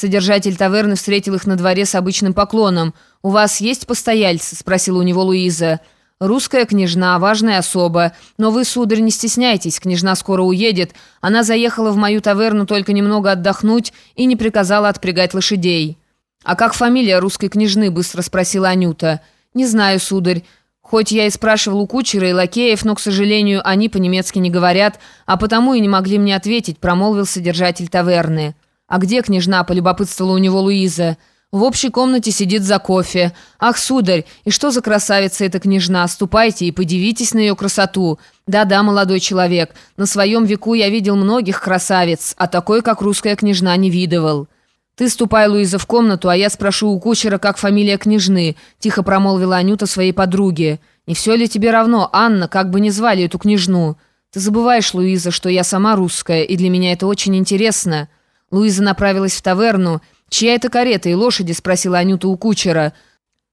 Содержатель таверны встретил их на дворе с обычным поклоном. «У вас есть постояльцы?» – спросила у него Луиза. «Русская княжна, важная особа. Но вы, сударь, не стесняйтесь, княжна скоро уедет. Она заехала в мою таверну только немного отдохнуть и не приказала отпрягать лошадей». «А как фамилия русской княжны?» – быстро спросила Анюта. «Не знаю, сударь. Хоть я и спрашивал у кучера и лакеев, но, к сожалению, они по-немецки не говорят, а потому и не могли мне ответить», – промолвил содержатель таверны. «А где княжна?» – полюбопытствовала у него Луиза. «В общей комнате сидит за кофе. Ах, сударь, и что за красавица эта княжна? Ступайте и подивитесь на ее красоту. Да-да, молодой человек, на своем веку я видел многих красавиц, а такой, как русская княжна, не видывал». «Ты ступай, Луиза, в комнату, а я спрошу у кучера, как фамилия княжны», – тихо промолвила Анюта своей подруге. «Не все ли тебе равно, Анна, как бы ни звали эту княжну? Ты забываешь, Луиза, что я сама русская, и для меня это очень интересно». Луиза направилась в таверну. «Чья это карета и лошади?» – спросила Анюта у кучера.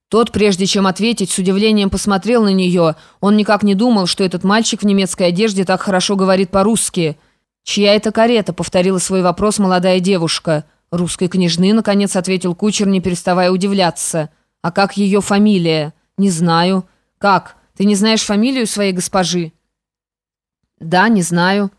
Тот, прежде чем ответить, с удивлением посмотрел на нее. Он никак не думал, что этот мальчик в немецкой одежде так хорошо говорит по-русски. «Чья это карета?» – повторила свой вопрос молодая девушка. «Русской княжны», – наконец ответил кучер, не переставая удивляться. «А как ее фамилия?» «Не знаю». «Как? Ты не знаешь фамилию своей госпожи?» «Да, не знаю».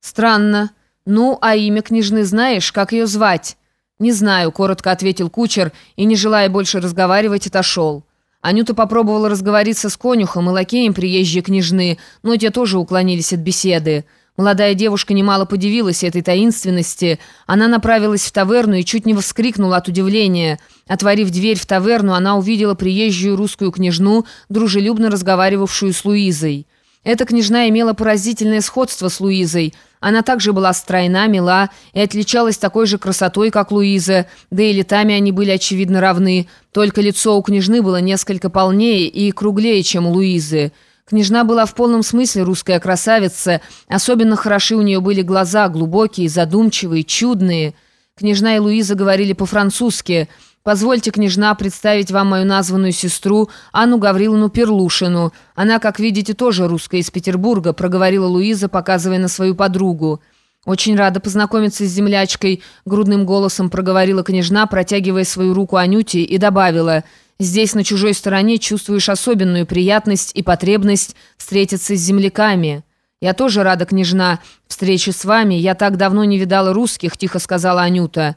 «Странно». «Ну, а имя княжны знаешь? Как ее звать?» «Не знаю», — коротко ответил кучер и, не желая больше разговаривать, отошел. Анюта попробовала разговориться с конюхом и лакеем приезжей княжны, но те тоже уклонились от беседы. Молодая девушка немало подивилась этой таинственности. Она направилась в таверну и чуть не вскрикнула от удивления. Отворив дверь в таверну, она увидела приезжую русскую княжну, дружелюбно разговаривавшую с Луизой. Эта княжна имела поразительное сходство с Луизой. Она также была стройна, мила и отличалась такой же красотой, как Луиза, да и летами они были очевидно равны, только лицо у княжны было несколько полнее и круглее, чем у Луизы. Княжна была в полном смысле русская красавица, особенно хороши у нее были глаза, глубокие, задумчивые, чудные. Княжна и Луиза говорили по-французски – Позвольте, княжна, представить вам мою названную сестру Анну Гавриловну Перлушину. Она, как видите, тоже русская из Петербурга», проговорила Луиза, показывая на свою подругу. «Очень рада познакомиться с землячкой», грудным голосом проговорила княжна, протягивая свою руку Анюте, и добавила «Здесь, на чужой стороне, чувствуешь особенную приятность и потребность встретиться с земляками». «Я тоже рада, княжна, встрече с вами. Я так давно не видала русских», тихо сказала Анюта.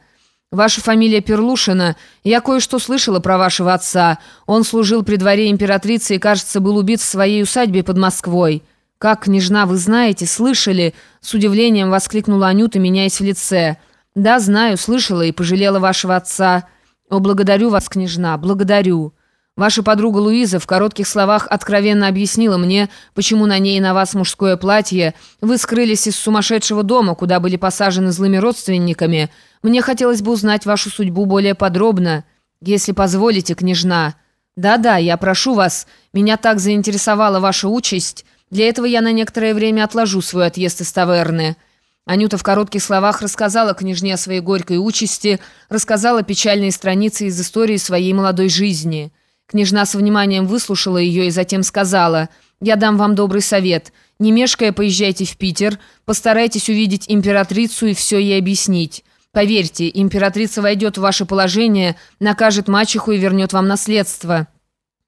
«Ваша фамилия Перлушина. Я кое-что слышала про вашего отца. Он служил при дворе императрицы и, кажется, был убит в своей усадьбе под Москвой». «Как, княжна, вы знаете, слышали?» С удивлением воскликнула Анюта, меняясь в лице. «Да, знаю, слышала и пожалела вашего отца». «О, благодарю вас, княжна, благодарю». Ваша подруга Луиза в коротких словах откровенно объяснила мне, почему на ней и на вас мужское платье. Вы скрылись из сумасшедшего дома, куда были посажены злыми родственниками. Мне хотелось бы узнать вашу судьбу более подробно, если позволите, княжна. Да-да, я прошу вас, меня так заинтересовала ваша участь. Для этого я на некоторое время отложу свой отъезд из таверны». Анюта в коротких словах рассказала княжне о своей горькой участи, рассказала печальные страницы из истории своей молодой жизни. Княжна с вниманием выслушала ее и затем сказала, «Я дам вам добрый совет. Не мешкая, поезжайте в Питер, постарайтесь увидеть императрицу и все ей объяснить. Поверьте, императрица войдет в ваше положение, накажет мачеху и вернет вам наследство.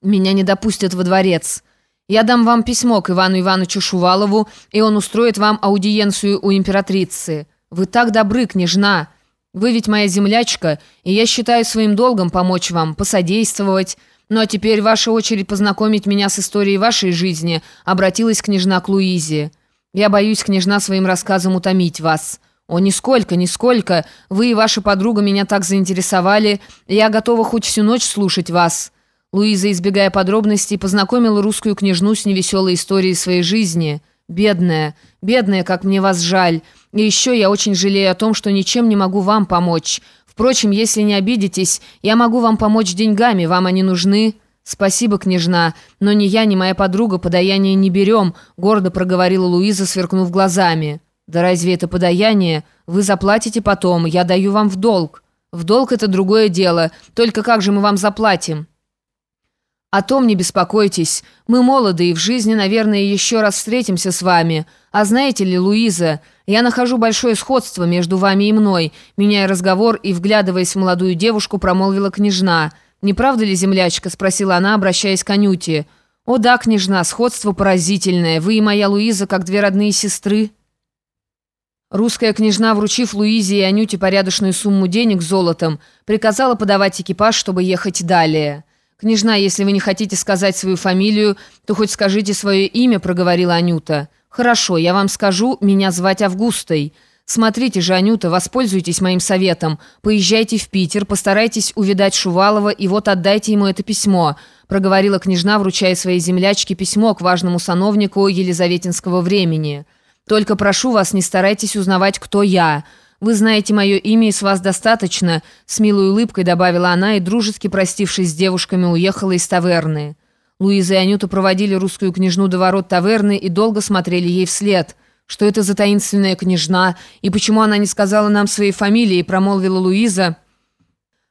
Меня не допустят во дворец. Я дам вам письмо к Ивану Ивановичу Шувалову, и он устроит вам аудиенцию у императрицы. Вы так добры, княжна. Вы ведь моя землячка, и я считаю своим долгом помочь вам, посодействовать». «Ну а теперь ваша очередь познакомить меня с историей вашей жизни», обратилась княжна к Луизе. «Я боюсь, княжна, своим рассказом утомить вас». «О, нисколько, нисколько. Вы и ваша подруга меня так заинтересовали. Я готова хоть всю ночь слушать вас». Луиза, избегая подробностей, познакомила русскую княжну с невеселой историей своей жизни. «Бедная, бедная, как мне вас жаль. И еще я очень жалею о том, что ничем не могу вам помочь. Впрочем, если не обидитесь, я могу вам помочь деньгами, вам они нужны». «Спасибо, княжна, но ни я, ни моя подруга подаяние не берем», гордо проговорила Луиза, сверкнув глазами. «Да разве это подаяние? Вы заплатите потом, я даю вам в долг». «В долг это другое дело, только как же мы вам заплатим?» «О том не беспокойтесь. Мы молоды и в жизни, наверное, еще раз встретимся с вами. А знаете ли, Луиза, я нахожу большое сходство между вами и мной», меняя разговор и, вглядываясь в молодую девушку, промолвила княжна. «Не правда ли, землячка?» – спросила она, обращаясь к Анюте. «О да, княжна, сходство поразительное. Вы и моя Луиза, как две родные сестры». Русская княжна, вручив Луизе и Анюте порядочную сумму денег золотом, приказала подавать экипаж, чтобы ехать далее. «Княжна, если вы не хотите сказать свою фамилию, то хоть скажите свое имя», — проговорила Анюта. «Хорошо, я вам скажу, меня звать Августой. Смотрите же, Анюта, воспользуйтесь моим советом. Поезжайте в Питер, постарайтесь увидать Шувалова и вот отдайте ему это письмо», — проговорила княжна, вручая своей землячке письмо к важному сановнику Елизаветинского времени. «Только прошу вас, не старайтесь узнавать, кто я». «Вы знаете мое имя, и с вас достаточно», — с милой улыбкой добавила она и, дружески простившись с девушками, уехала из таверны. Луиза и Анюта проводили русскую княжну до ворот таверны и долго смотрели ей вслед. «Что это за таинственная княжна? И почему она не сказала нам своей фамилии?» — промолвила Луиза,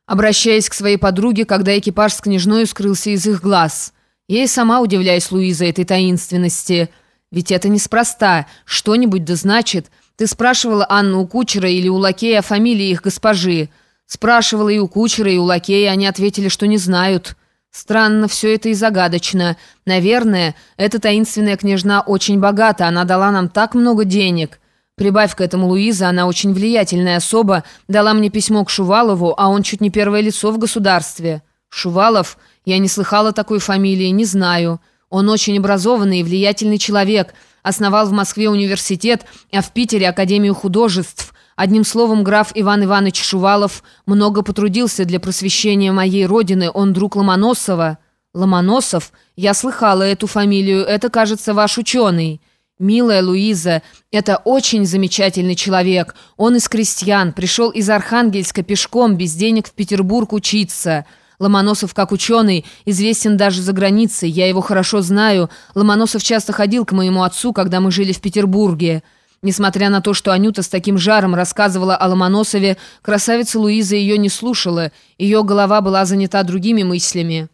обращаясь к своей подруге, когда экипаж с княжной скрылся из их глаз. Ей сама удивляясь Луиза этой таинственности. «Ведь это неспроста. Что-нибудь да значит...» Ты спрашивала Анну у кучера или у лакея о фамилии их госпожи. Спрашивала и у кучера, и у лакея, они ответили, что не знают. Странно все это и загадочно. Наверное, эта таинственная княжна очень богата, она дала нам так много денег. Прибавь к этому Луиза, она очень влиятельная особа, дала мне письмо к Шувалову, а он чуть не первое лицо в государстве. Шувалов? Я не слыхала такой фамилии, не знаю. Он очень образованный и влиятельный человек – Основал в Москве университет, а в Питере Академию художеств. Одним словом, граф Иван Иванович Шувалов много потрудился для просвещения моей родины. Он друг Ломоносова. Ломоносов? Я слыхала эту фамилию. Это, кажется, ваш ученый. «Милая Луиза, это очень замечательный человек. Он из крестьян, пришел из Архангельска пешком, без денег в Петербург учиться». Ломоносов, как ученый, известен даже за границей, я его хорошо знаю. Ломоносов часто ходил к моему отцу, когда мы жили в Петербурге. Несмотря на то, что Анюта с таким жаром рассказывала о Ломоносове, красавица Луиза ее не слушала, ее голова была занята другими мыслями.